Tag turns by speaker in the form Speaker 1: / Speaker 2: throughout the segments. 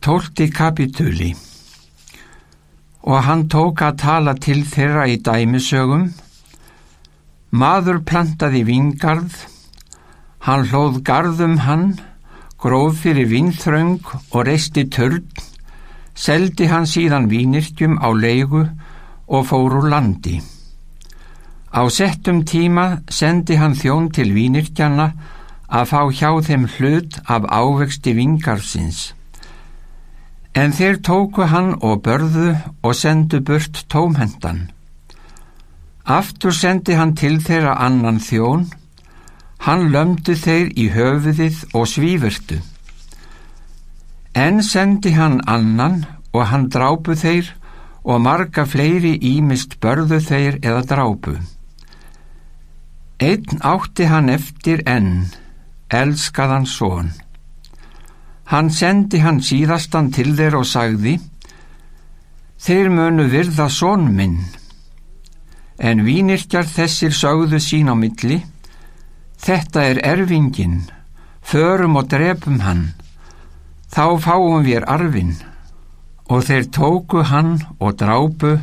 Speaker 1: Tólti kapitúli Og hann tók að tala til þeirra í dæmisögum. Maður plantaði vingarð, hann hlóð garðum hann, gróð fyrir vinþröng og reisti törn, seldi hann síðan vínirkjum á leigu og fór úr landi. Á settum tíma sendi hann þjón til vínirkjana að fá hjá þeim hlut af ávexti vingarðsins. En þeir tóku hann og börðu og sendu burt tómhendan. Aftur sendi hann til þeirra annan þjón, hann lömdu þeir í höfuðið og svífurtu. En sendi hann annan og hann drápu þeir og marga fleiri ímist börðu þeir eða drápu. Einn átti hann eftir enn, elskaðan són. Hann sendi hann síðastan til þeir og sagði, þeir mönu virða són minn. En vínirkjar þessir sögðu sín á milli, þetta er erfingin, förum og drepum hann, þá fáum við arfin. Og þeir tóku hann og drápu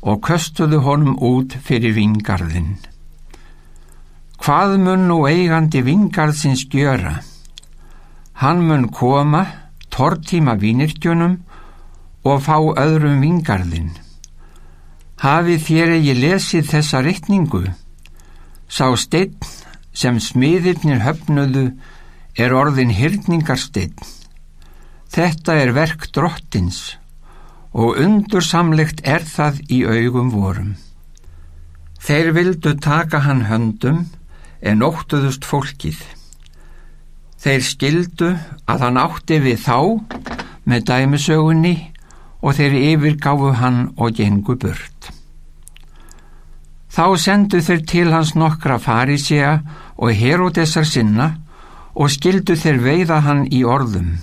Speaker 1: og köstuðu honum út fyrir vingarðin. Hvað mun nú eigandi vingarðsins gjöra? Hann mun koma, tortíma vínirkjunum og fá öðrum vingarðin. Hafið þér eigi lesið þessa rittningu? Sá steinn sem smiðirnir höfnuðu er orðin hyrningarsteinn. Þetta er verk drottins og undursamlegt er það í augum vorum. Þeir vildu taka hann höndum en óttuðust fólkið. Þeir skildu að hann átti við þá með dæmisögunni og þeir yfirgáfu hann og gengu burt. Þá sendu þeir til hans nokkra farisea og herodesar sinna og skildu þeir veiða hann í orðum.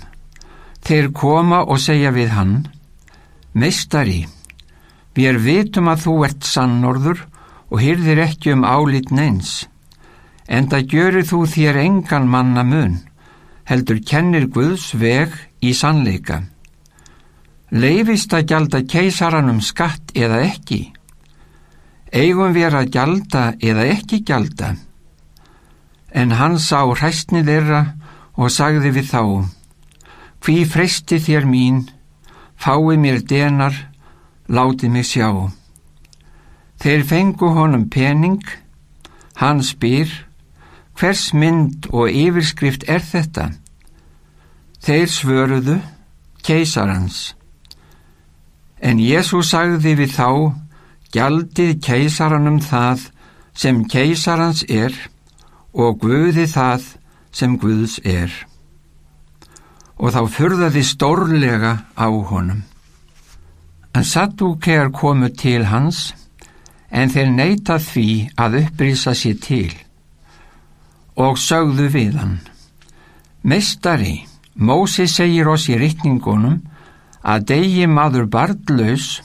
Speaker 1: Þeir koma og segja við hann, Meistari, við vitum að þú ert sannorður og hyrðir ekki um álit neins, en það gjörir þú þér engan manna mun, heldur kennir Guðs veg í sannleika. Leifist að gjalda keisaranum skatt eða ekki? Eigum við að gjalda eða ekki gjalda? En hann sá hræstni þeirra og sagði við þá, Hví freysti þér mín, fái mér denar, láti mig sjá. Þeir fengu honum pening, hann spyr, hvers mynd og yfirskrift er þetta? Þeir svöruðu, keisarans. En Jésús sagði við þá, gjaldið keisaranum það sem keisarans er og Guði það sem Guðs er og þá fyrðaði stórlega á honum. En Saddúkear komu til hans, en þeir neyta því að upprýsa sér til og sögðu við hann. Mestari, Mósi segir oss í rittningunum að degi maður barndlaus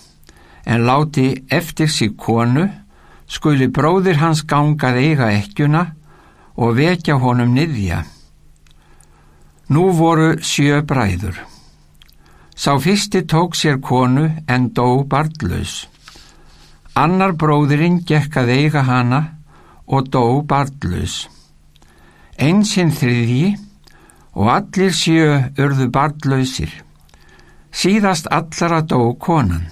Speaker 1: en láti eftir sig konu, skuli bróðir hans gangað eiga ekkjuna og vekja honum niðja. Nú voru sjö bræður. Sá fyrsti tók sér konu en dó barndlaus. Annar bróðurinn gekk að eiga hana og dó barndlaus. Einsinn þriðji og allir sjö urðu barndlausir. Síðast allara dó konan.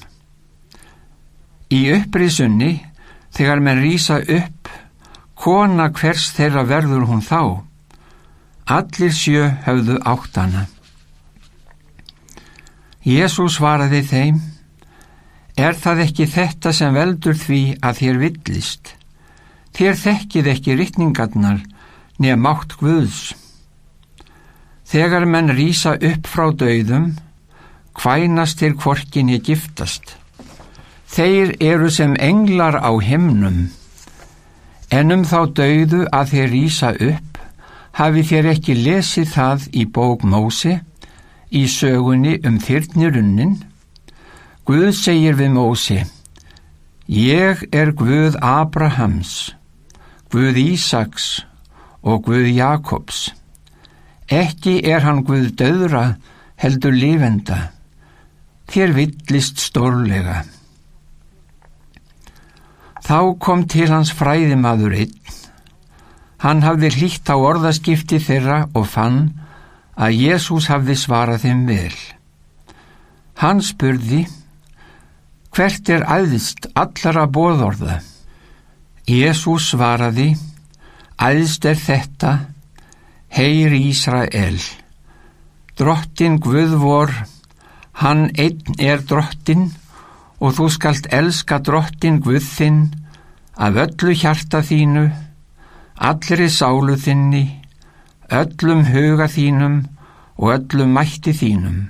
Speaker 1: Í upprisunni, þegar menn rýsa upp, kona hvers þeirra verður hún þá? Allir sjö höfðu áttana. Jésús svaraði þeim, er það ekki þetta sem veldur því að þér villist? Þér þekkið ekki rittningarnar nefn mátt Guðs. Þegar menn rýsa upp frá döðum, hvænast þér kvorkinni giftast. Þeir eru sem englar á himnum, en um þá döðu að þeir rýsa upp, hafi þér ekki lesið það í bók Mósi, í sögunni um þyrnirunnin? Guð segir við Mósi, ég er Guð Abrahams, Guð Ísaks og Guð Jakobs. Ekki er hann Guð döðra heldur lifenda, þér villist stórlega. Þá kom til hans fræðimaður einn. Hann hafði hlýtt á orðaskipti þeirra og fann að Jésús hafði svarað þeim vel. Hann spurði, hvert er aðist allara bóðorða? Jésús svaraði, aðist er þetta, heyr Ísrael. Drottin Guðvor, hann einn er drottin og þú skalt elska drottin Guð þinn af öllu hjarta þínu, allri sálu þinni, öllum huga þínum og öllum mætti þínum.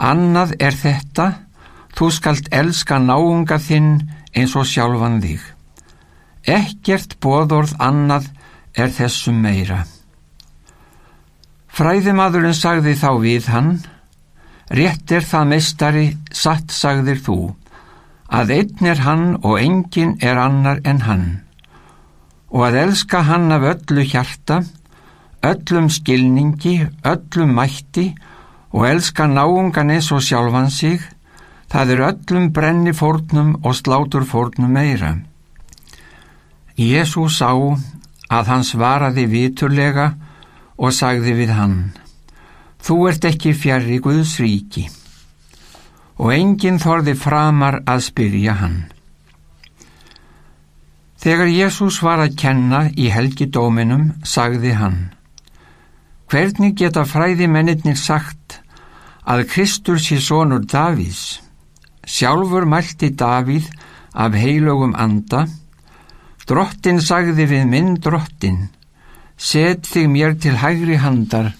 Speaker 1: Annað er þetta, þú skalt elska náunga þinn eins og sjálfan þig. Ekkert bóðorð annað er þessum meira. Fræðimadurinn sagði þá við hann, rétt er það meistari, satt sagðir þú, að einn er hann og engin er annar en hann, og að elska hann af öllu hjarta, öllum skilningi, öllum mætti og elska náungan eins og sjálfan sig, það er öllum brenni fórnum og slátur fórnum meira. Jésús sá að hann svaraði viturlega og sagði við hann, Þú ert ekki fjari Guðs ríki og enginn þorði framar að spyrja hann. Þegar Jésús var að kenna í helgidóminum, sagði hann, Hvernig geta fræði mennir sagt að Kristur sé sonur Davís? Sjálfur mælti Davíð af heilögum anda. Drottin sagði við minn drottin, set þig mér til hægri handar,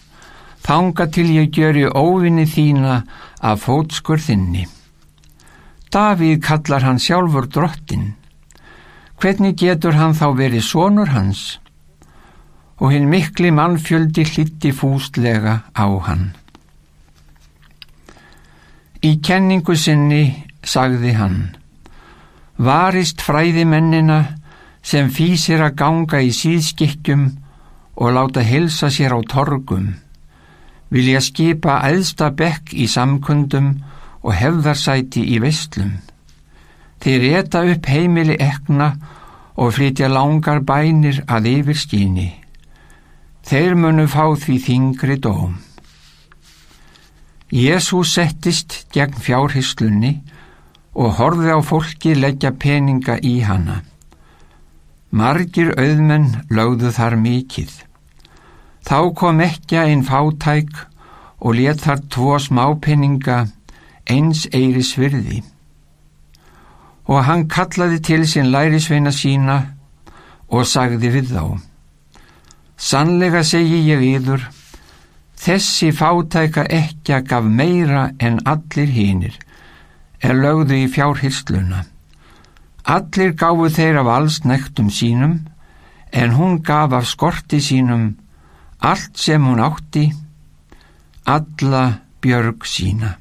Speaker 1: þanga til ég gjöri óvinni þína af fótskur þinni. Davíð kallar hann sjálfur drottin. Hvernig getur hann þá verið sonur hans? og hinn mikli mannfjöldi hlitti fústlega á hann. Í kenningu sinni sagði hann, varist fræði mennina sem fýsir að ganga í síðskikkjum og láta hilsa sér á torgum, vilja skipa æðsta bekk í samkundum og hefðarsæti í vestlum. Þeir eta upp heimili ekna og flytja langar bænir að yfir skíni. Þeir munu fá því þingri dóm. Jésús settist gegn fjárhyslunni og horfi á fólki leggja peninga í hana. Margir auðmenn lögðu þar mikið. Þá kom ekki einn fátæk og let þar tvo smápeninga eins eiri svirði. Og hann kallaði til sin lærisveina sína og sagði við þá. Sannlega segi ég yður, þessi fátæka ekki að gaf meira en allir hínir, er lögðu í fjárhysluna. Allir gáfu þeir af alls nektum sínum, en hún gaf af skorti sínum allt sem hún átti, alla björg sína.